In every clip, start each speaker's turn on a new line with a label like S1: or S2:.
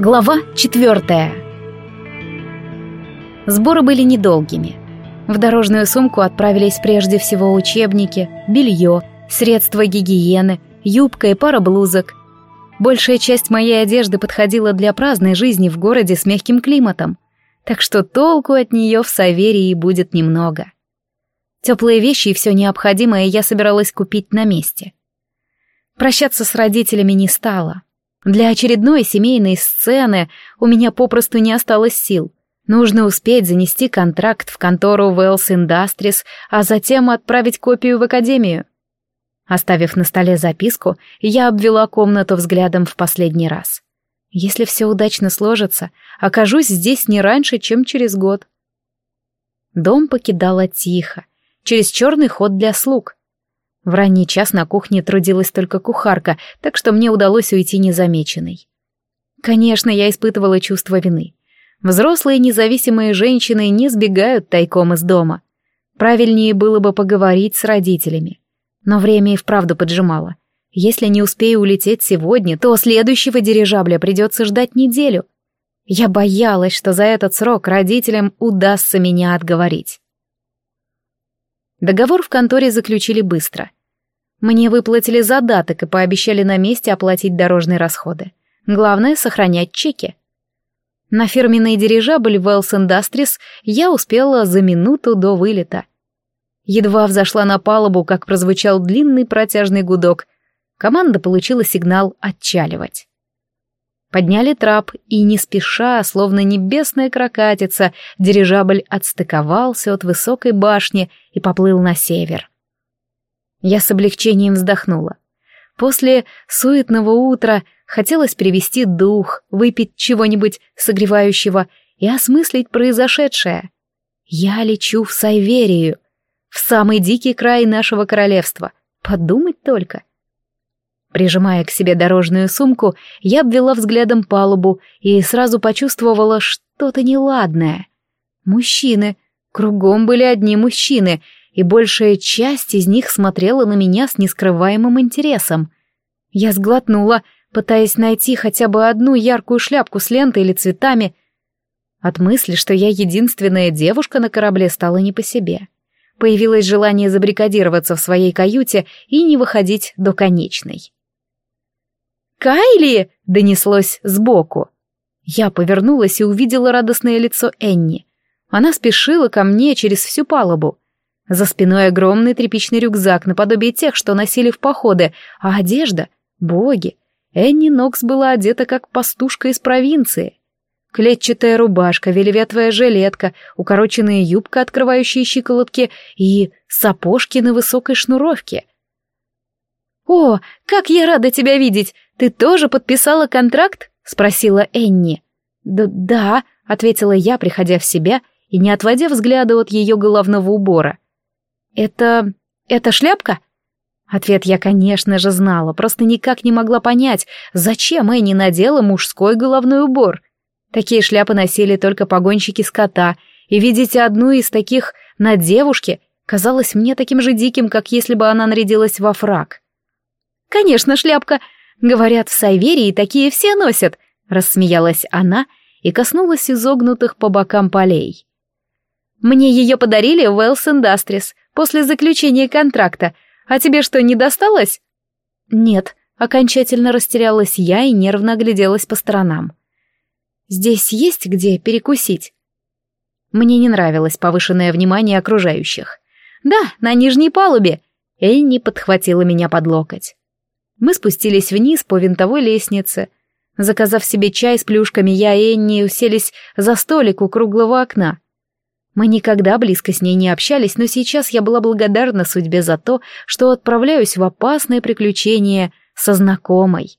S1: Глава четвертая. Сборы были недолгими. В дорожную сумку отправились прежде всего учебники, белье, средства гигиены, юбка и пара блузок. Большая часть моей одежды подходила для праздной жизни в городе с мягким климатом, так что толку от нее в Саверии будет немного. Теплые вещи и все необходимое я собиралась купить на месте. Прощаться с родителями не стала — для очередной семейной сцены у меня попросту не осталось сил. Нужно успеть занести контракт в контору Wells Industries, а затем отправить копию в академию. Оставив на столе записку, я обвела комнату взглядом в последний раз. Если все удачно сложится, окажусь здесь не раньше, чем через год. Дом покидала тихо, через черный ход для слуг — в ранний час на кухне трудилась только кухарка, так что мне удалось уйти незамеченной. Конечно, я испытывала чувство вины. Взрослые независимые женщины не сбегают тайком из дома. Правильнее было бы поговорить с родителями. Но время и вправду поджимало. Если не успею улететь сегодня, то следующего дирижабля придется ждать неделю. Я боялась, что за этот срок родителям удастся меня отговорить. Договор в конторе заключили быстро. Мне выплатили задаток и пообещали на месте оплатить дорожные расходы. Главное — сохранять чеки. На фирменный дирижабль Wells Industries я успела за минуту до вылета. Едва взошла на палубу, как прозвучал длинный протяжный гудок. Команда получила сигнал «отчаливать». Подняли трап, и не спеша, словно небесная крокатица, дирижабль отстыковался от высокой башни и поплыл на север. Я с облегчением вздохнула. После суетного утра хотелось привести дух, выпить чего-нибудь согревающего и осмыслить произошедшее. Я лечу в Сайверию, в самый дикий край нашего королевства. Подумать только. Прижимая к себе дорожную сумку, я обвела взглядом палубу и сразу почувствовала что-то неладное. Мужчины. Кругом были одни мужчины, и большая часть из них смотрела на меня с нескрываемым интересом. Я сглотнула, пытаясь найти хотя бы одну яркую шляпку с лентой или цветами. От мысли, что я единственная девушка на корабле, стало не по себе. Появилось желание забрикадироваться в своей каюте и не выходить до конечной. «Кайли!» — донеслось сбоку. Я повернулась и увидела радостное лицо Энни. Она спешила ко мне через всю палубу. За спиной огромный тряпичный рюкзак, наподобие тех, что носили в походы, а одежда — боги. Энни Нокс была одета как пастушка из провинции. Клетчатая рубашка, вельветовая жилетка, укороченная юбка, открывающая щиколотки, и сапожки на высокой шнуровке. «О, как я рада тебя видеть! Ты тоже подписала контракт?» — спросила Энни. «Да, да», — ответила я, приходя в себя и не отводя взгляда от ее головного убора. «Это... это шляпка?» Ответ я, конечно же, знала, просто никак не могла понять, зачем Энни надела мужской головной убор. Такие шляпы носили только погонщики скота, и видеть одну из таких на девушке казалось мне таким же диким, как если бы она нарядилась во фрак. «Конечно, шляпка. Говорят, в Сайверии такие все носят», — рассмеялась она и коснулась изогнутых по бокам полей. «Мне ее подарили в Wells Industries после заключения контракта. А тебе что, не досталось?» «Нет», — окончательно растерялась я и нервно огляделась по сторонам. «Здесь есть где перекусить?» Мне не нравилось повышенное внимание окружающих. «Да, на нижней палубе!» Энни подхватила меня под локоть. Мы спустились вниз по винтовой лестнице. Заказав себе чай с плюшками, я и Энни уселись за столик у круглого окна. Мы никогда близко с ней не общались, но сейчас я была благодарна судьбе за то, что отправляюсь в опасное приключение со знакомой.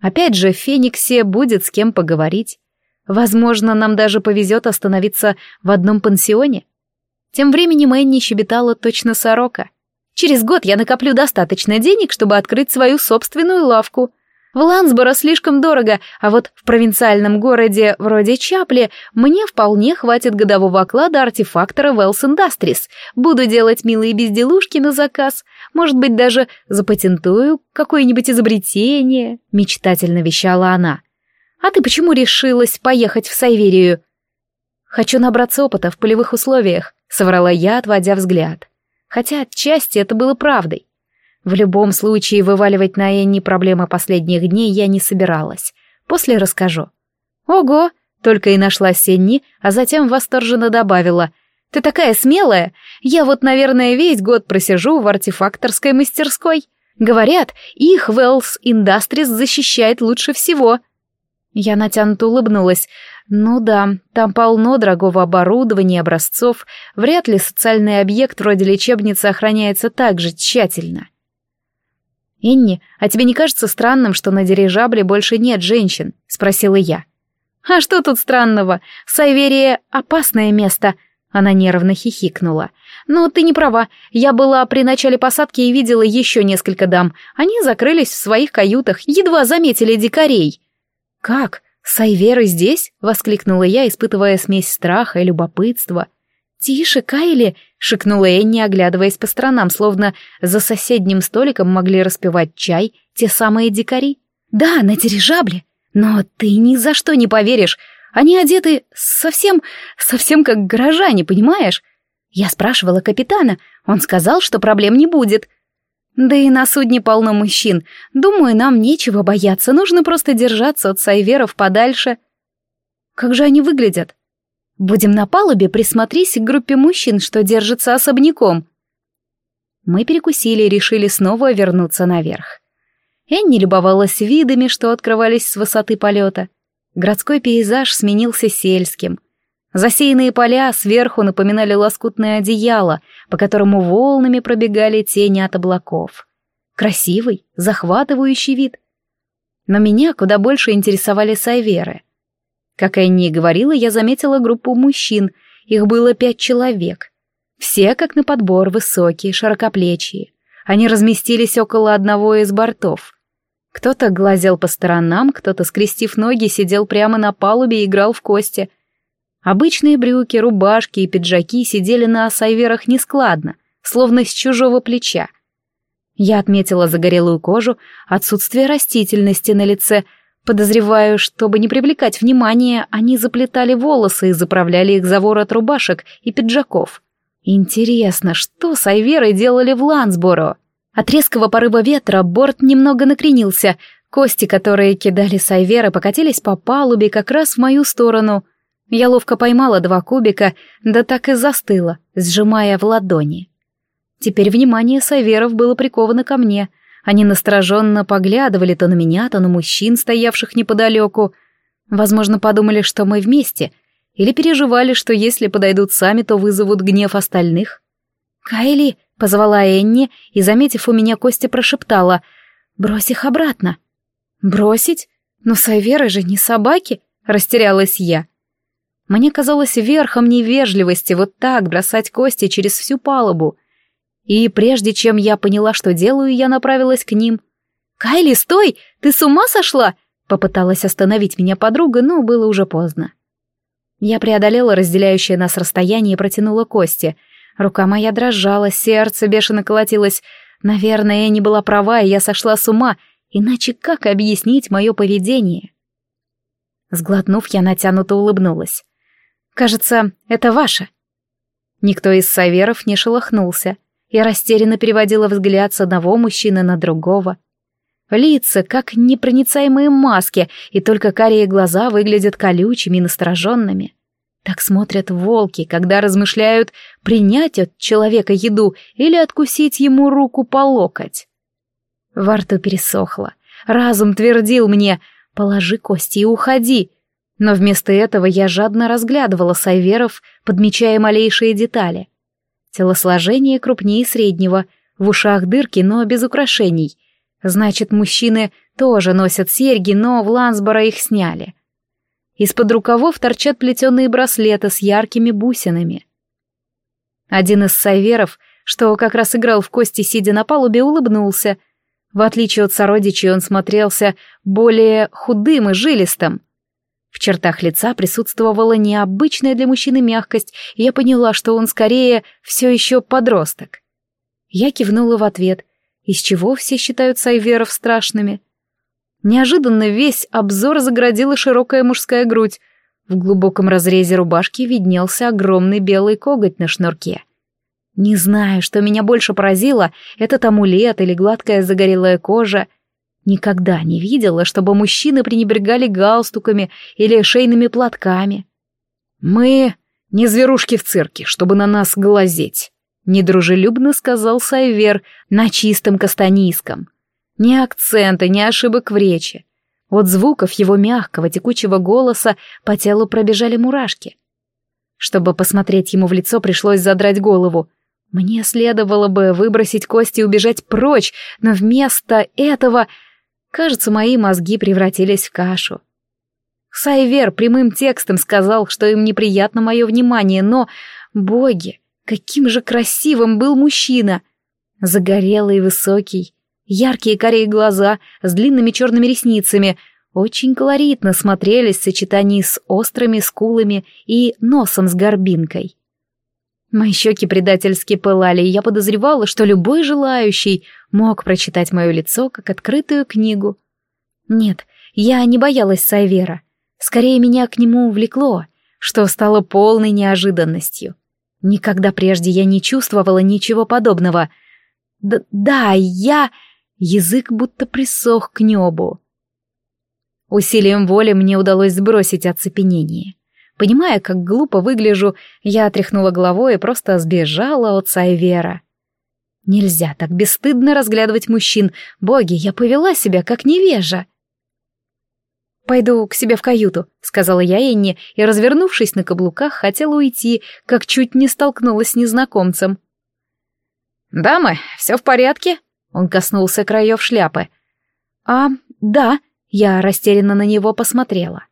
S1: Опять же, в Фениксе будет с кем поговорить. Возможно, нам даже повезет остановиться в одном пансионе. Тем временем Энни щебетала точно сорока — Через год я накоплю достаточно денег, чтобы открыть свою собственную лавку. В Лансборо слишком дорого, а вот в провинциальном городе вроде Чапли мне вполне хватит годового оклада артефактора Wells Industries. Буду делать милые безделушки на заказ. Может быть, даже запатентую какое-нибудь изобретение, мечтательно вещала она. А ты почему решилась поехать в Сайверию? Хочу набраться опыта в полевых условиях, соврала я, отводя взгляд. Хотя отчасти это было правдой. В любом случае вываливать на Энни проблемы последних дней я не собиралась. После расскажу. Ого, только и нашла Сенни, а затем восторженно добавила. «Ты такая смелая! Я вот, наверное, весь год просижу в артефакторской мастерской. Говорят, их Wells Industries защищает лучше всего». Я натянуто улыбнулась. «Ну да, там полно дорогого оборудования, образцов. Вряд ли социальный объект вроде лечебницы охраняется так же тщательно». «Инни, а тебе не кажется странным, что на дирижабле больше нет женщин?» — спросила я. «А что тут странного? Сайверия — опасное место», — она нервно хихикнула. «Но ты не права. Я была при начале посадки и видела еще несколько дам. Они закрылись в своих каютах, едва заметили дикарей». «Как? Сайверы здесь?» — воскликнула я, испытывая смесь страха и любопытства. «Тише, Кайли!» — шикнула Энни, оглядываясь по сторонам, словно за соседним столиком могли распивать чай те самые дикари. «Да, на дирижабле. Но ты ни за что не поверишь. Они одеты совсем, совсем как горожане, понимаешь? Я спрашивала капитана, он сказал, что проблем не будет. Да и на судне полно мужчин. Думаю, нам нечего бояться, нужно просто держаться от сайверов подальше. Как же они выглядят? Будем на палубе, присмотрись к группе мужчин, что держится особняком. Мы перекусили и решили снова вернуться наверх. Энни любовалась видами, что открывались с высоты полета. Городской пейзаж сменился сельским. Засеянные поля сверху напоминали лоскутное одеяло, по которому волнами пробегали тени от облаков. Красивый, захватывающий вид. Но меня куда больше интересовали сайверы. Как Энни и говорила, я заметила группу мужчин, их было пять человек. Все, как на подбор, высокие, широкоплечие. Они разместились около одного из бортов — кто-то глазел по сторонам, кто-то, скрестив ноги, сидел прямо на палубе и играл в кости. Обычные брюки, рубашки и пиджаки сидели на сайверах нескладно, словно с чужого плеча. Я отметила загорелую кожу, отсутствие растительности на лице. Подозреваю, чтобы не привлекать внимания, они заплетали волосы и заправляли их за ворот рубашек и пиджаков. Интересно, что сайверы делали в Лансборо? От резкого порыва ветра борт немного накренился, кости, которые кидали сайверы, покатились по палубе как раз в мою сторону. Я ловко поймала два кубика, да так и застыла, сжимая в ладони. Теперь внимание сайверов было приковано ко мне. Они настороженно поглядывали то на меня, то на мужчин, стоявших неподалеку. Возможно, подумали, что мы вместе, или переживали, что если подойдут сами, то вызовут гнев остальных. «Кайли!» Позвала Энни и, заметив у меня Костя, прошептала «Брось их обратно». «Бросить? Но Сайверы же не собаки!» — растерялась я. Мне казалось верхом невежливости вот так бросать Кости через всю палубу. И прежде чем я поняла, что делаю, я направилась к ним. «Кайли, стой! Ты с ума сошла?» Попыталась остановить меня подруга, но было уже поздно. Я преодолела разделяющее нас расстояние и протянула Кости — Рука моя дрожала, сердце бешено колотилось. Наверное, я не была права, и я сошла с ума, иначе как объяснить мое поведение? Сглотнув, я натянуто улыбнулась. «Кажется, это ваше». Никто из саверов не шелохнулся. Я растерянно переводила взгляд с одного мужчины на другого. Лица, как непроницаемые маски, и только карие глаза выглядят колючими и настороженными. Так смотрят волки, когда размышляют принять от человека еду или откусить ему руку по локоть. Во рту пересохло. Разум твердил мне «положи кости и уходи». Но вместо этого я жадно разглядывала сайверов, подмечая малейшие детали. Телосложение крупнее среднего, в ушах дырки, но без украшений. Значит, мужчины тоже носят серьги, но в Лансборо их сняли. Из-под рукавов торчат плетеные браслеты с яркими бусинами. Один из сайверов, что как раз играл в кости, сидя на палубе, улыбнулся. В отличие от сородичей, он смотрелся более худым и жилистым. В чертах лица присутствовала необычная для мужчины мягкость, и я поняла, что он скорее все еще подросток. Я кивнула в ответ. Из чего все считают сайверов страшными? Неожиданно весь обзор загородила широкая мужская грудь. В глубоком разрезе рубашки виднелся огромный белый коготь на шнурке. Не знаю, что меня больше поразило, этот амулет или гладкая загорелая кожа. Никогда не видела, чтобы мужчины пренебрегали галстуками или шейными платками. «Мы не зверушки в цирке, чтобы на нас глазеть», — недружелюбно сказал Сайвер на чистом кастанийском. Ни акцента, ни ошибок в речи. От звуков его мягкого, текучего голоса по телу пробежали мурашки. Чтобы посмотреть ему в лицо, пришлось задрать голову. Мне следовало бы выбросить кости и убежать прочь, но вместо этого, кажется, мои мозги превратились в кашу. Сайвер прямым текстом сказал, что им неприятно мое внимание, но, боги, каким же красивым был мужчина! Загорелый, высокий, яркие корей глаза с длинными черными ресницами очень колоритно смотрелись в сочетании с острыми скулами и носом с горбинкой. Мои щеки предательски пылали, и я подозревала, что любой желающий мог прочитать мое лицо как открытую книгу. Нет, я не боялась Сайвера. Скорее, меня к нему увлекло, что стало полной неожиданностью. Никогда прежде я не чувствовала ничего подобного. Д да, я... Язык будто присох к небу. Усилием воли мне удалось сбросить оцепенение. Понимая, как глупо выгляжу, я отряхнула головой и просто сбежала от Сайвера. Нельзя так бесстыдно разглядывать мужчин. Боги, я повела себя как невежа. «Пойду к себе в каюту», — сказала я Энни, и, развернувшись на каблуках, хотела уйти, как чуть не столкнулась с незнакомцем. «Дамы, все в порядке?» — он коснулся краев шляпы. «А, да», — я растерянно на него посмотрела.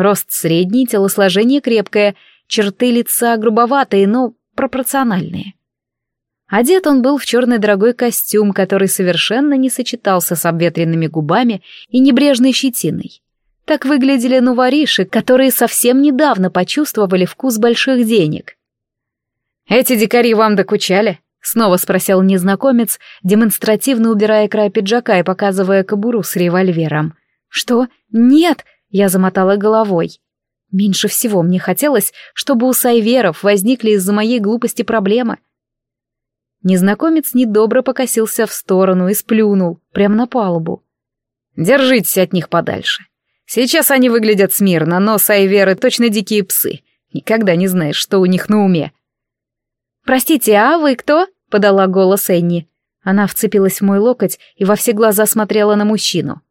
S1: Рост средний, телосложение крепкое, черты лица грубоватые, но пропорциональные. Одет он был в черный дорогой костюм, который совершенно не сочетался с обветренными губами и небрежной щетиной. Так выглядели нувориши, которые совсем недавно почувствовали вкус больших денег. «Эти дикари вам докучали?» — снова спросил незнакомец, демонстративно убирая край пиджака и показывая кобуру с револьвером. «Что? Нет!» Я замотала головой. Меньше всего мне хотелось, чтобы у Сайверов возникли из-за моей глупости проблемы. Незнакомец недобро покосился в сторону и сплюнул, прямо на палубу. «Держитесь от них подальше. Сейчас они выглядят смирно, но Сайверы точно дикие псы. Никогда не знаешь, что у них на уме». «Простите, а вы кто?» — подала голос Энни. Она вцепилась в мой локоть и во все глаза смотрела на мужчину.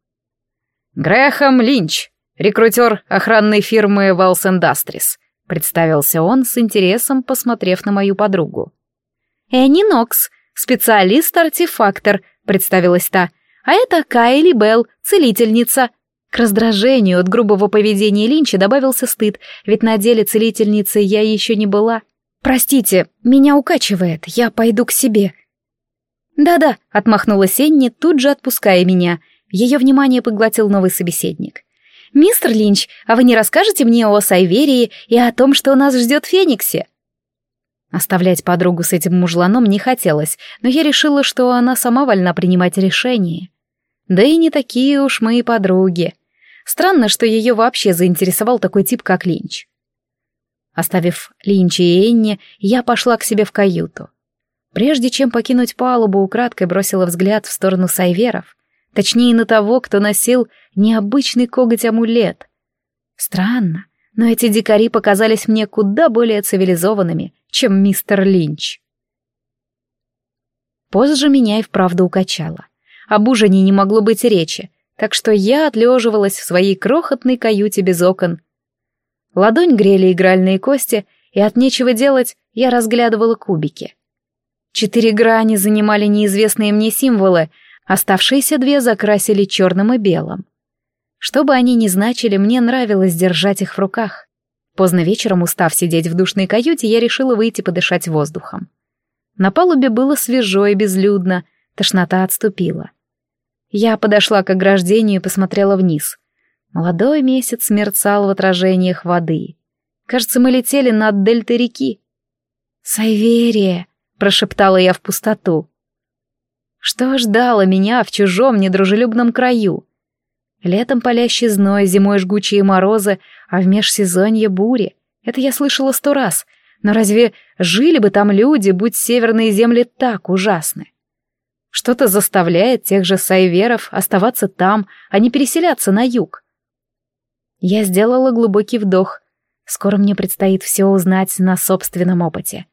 S1: «Грэхэм Линч», «Рекрутер охранной фирмы Валс Industries», — представился он с интересом, посмотрев на мою подругу. «Энни Нокс, специалист-артефактор», — представилась та. «А это Кайли Белл, целительница». К раздражению от грубого поведения Линча добавился стыд, ведь на деле целительницей я еще не была. «Простите, меня укачивает, я пойду к себе». «Да-да», — отмахнулась Энни, тут же отпуская меня. Ее внимание поглотил новый собеседник. «Мистер Линч, а вы не расскажете мне о Сайверии и о том, что нас ждет Фениксе?» Оставлять подругу с этим мужланом не хотелось, но я решила, что она сама вольна принимать решение. Да и не такие уж мои подруги. Странно, что ее вообще заинтересовал такой тип, как Линч. Оставив Линча и Энни, я пошла к себе в каюту. Прежде чем покинуть палубу, украдкой бросила взгляд в сторону Сайверов. Точнее, на того, кто носил необычный коготь-амулет. Странно, но эти дикари показались мне куда более цивилизованными, чем мистер Линч. Позже меня и вправду укачало. Об ужине не могло быть речи, так что я отлеживалась в своей крохотной каюте без окон. Ладонь грели игральные кости, и от нечего делать я разглядывала кубики. Четыре грани занимали неизвестные мне символы, Оставшиеся две закрасили черным и белым. Что бы они ни значили, мне нравилось держать их в руках. Поздно вечером, устав сидеть в душной каюте, я решила выйти подышать воздухом. На палубе было свежо и безлюдно, тошнота отступила. Я подошла к ограждению и посмотрела вниз. Молодой месяц мерцал в отражениях воды. Кажется, мы летели над дельтой реки. «Сайверия!» — прошептала я в пустоту. Что ждало меня в чужом недружелюбном краю? Летом палящий зной, зимой жгучие морозы, а в межсезонье бури. Это я слышала сто раз. Но разве жили бы там люди, будь северные земли так ужасны? Что-то заставляет тех же сайверов оставаться там, а не переселяться на юг. Я сделала глубокий вдох. Скоро мне предстоит все узнать на собственном опыте.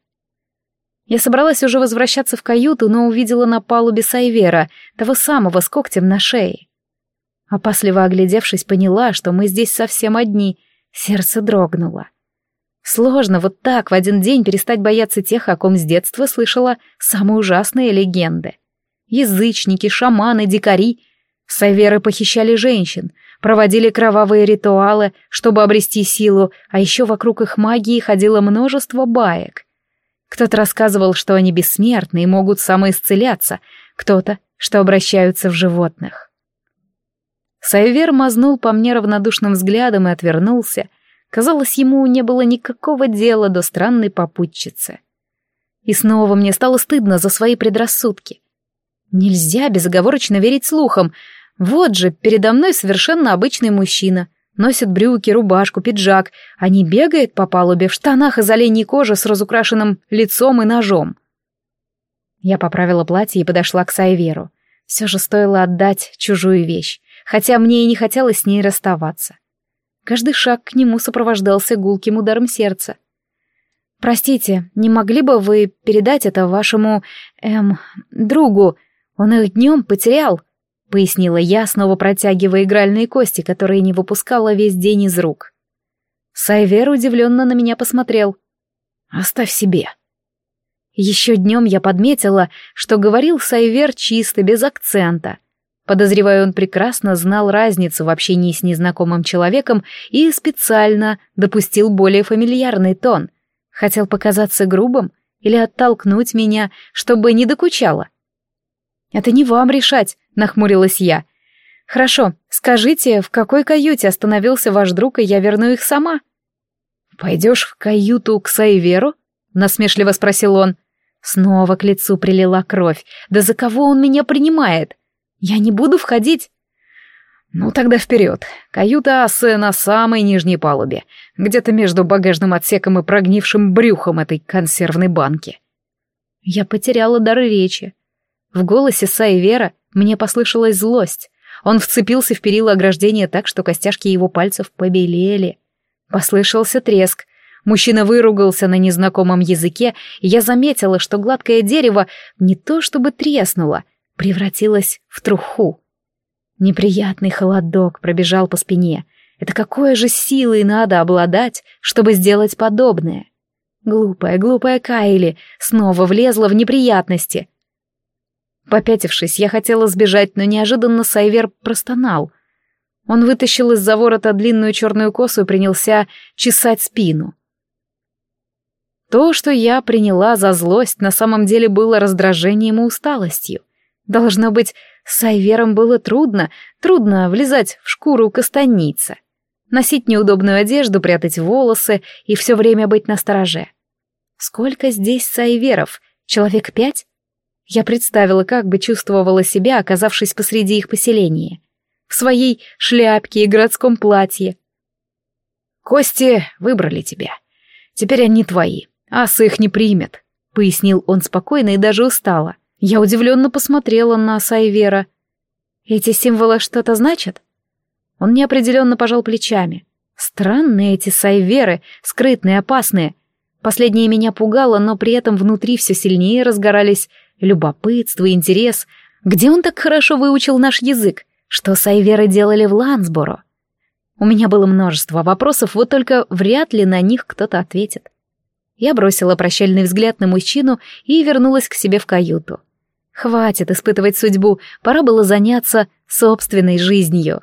S1: Я собралась уже возвращаться в каюту, но увидела на палубе Сайвера, того самого с когтем на шее. Опасливо оглядевшись, поняла, что мы здесь совсем одни. Сердце дрогнуло. Сложно вот так в один день перестать бояться тех, о ком с детства слышала самые ужасные легенды. Язычники, шаманы, дикари. Сайверы похищали женщин, проводили кровавые ритуалы, чтобы обрести силу, а еще вокруг их магии ходило множество баек. Кто-то рассказывал, что они бессмертны и могут самоисцеляться, кто-то, что обращаются в животных. Сайвер мазнул по мне равнодушным взглядом и отвернулся. Казалось, ему не было никакого дела до странной попутчицы. И снова мне стало стыдно за свои предрассудки. Нельзя безоговорочно верить слухам. Вот же, передо мной совершенно обычный мужчина. Носит брюки, рубашку, пиджак, а не бегает по палубе в штанах из оленьей кожи с разукрашенным лицом и ножом. Я поправила платье и подошла к Сайверу. Все же стоило отдать чужую вещь хотя мне и не хотелось с ней расставаться. Каждый шаг к нему сопровождался гулким ударом сердца. «Простите, не могли бы вы передать это вашему... эм... другу? Он их днем потерял», — пояснила я, снова протягивая игральные кости, которые не выпускала весь день из рук. Сайвер удивленно на меня посмотрел. «Оставь себе». Еще днем я подметила, что говорил Сайвер чисто, без акцента — Подозреваю, он прекрасно знал разницу в общении с незнакомым человеком и специально допустил более фамильярный тон. Хотел показаться грубым или оттолкнуть меня, чтобы не докучало. «Это не вам решать», — нахмурилась я. «Хорошо, скажите, в какой каюте остановился ваш друг, и я верну их сама?» «Пойдешь в каюту к Сайверу?» — насмешливо спросил он. Снова к лицу прилила кровь. «Да за кого он меня принимает?» Я не буду входить. Ну тогда вперед. Каюта Ассе на самой нижней палубе, где-то между багажным отсеком и прогнившим брюхом этой консервной банки. Я потеряла дар речи. В голосе Сайвера мне послышалась злость. Он вцепился в перила ограждения так, что костяшки его пальцев побелели. Послышался треск. Мужчина выругался на незнакомом языке, и я заметила, что гладкое дерево не то чтобы треснуло, превратилась в труху. Неприятный холодок пробежал по спине. Это какой же силой надо обладать, чтобы сделать подобное? Глупая, глупая Кайли снова влезла в неприятности. Попятившись, я хотела сбежать, но неожиданно Сайвер простонал. Он вытащил из-за ворота длинную черную косу и принялся чесать спину. То, что я приняла за злость, на самом деле было раздражением и усталостью. Должно быть, с Айвером было трудно, трудно влезать в шкуру кастаница, носить неудобную одежду, прятать волосы и все время быть настороже. Сколько здесь Сайверов? Человек пять? Я представила, как бы чувствовала себя, оказавшись посреди их поселения. В своей шляпке и городском платье. «Кости выбрали тебя. Теперь они твои. Асы их не примет», — пояснил он спокойно и даже устало. Я удивленно посмотрела на Сайвера. «Эти символы что-то значат?» Он неопределенно пожал плечами. «Странные эти Сайверы, скрытные, опасные. Последнее меня пугало, но при этом внутри все сильнее разгорались любопытство и интерес. Где он так хорошо выучил наш язык? Что Сайверы делали в Лансборо?» У меня было множество вопросов, вот только вряд ли на них кто-то ответит. Я бросила прощальный взгляд на мужчину и вернулась к себе в каюту. Хватит испытывать судьбу, пора было заняться собственной жизнью.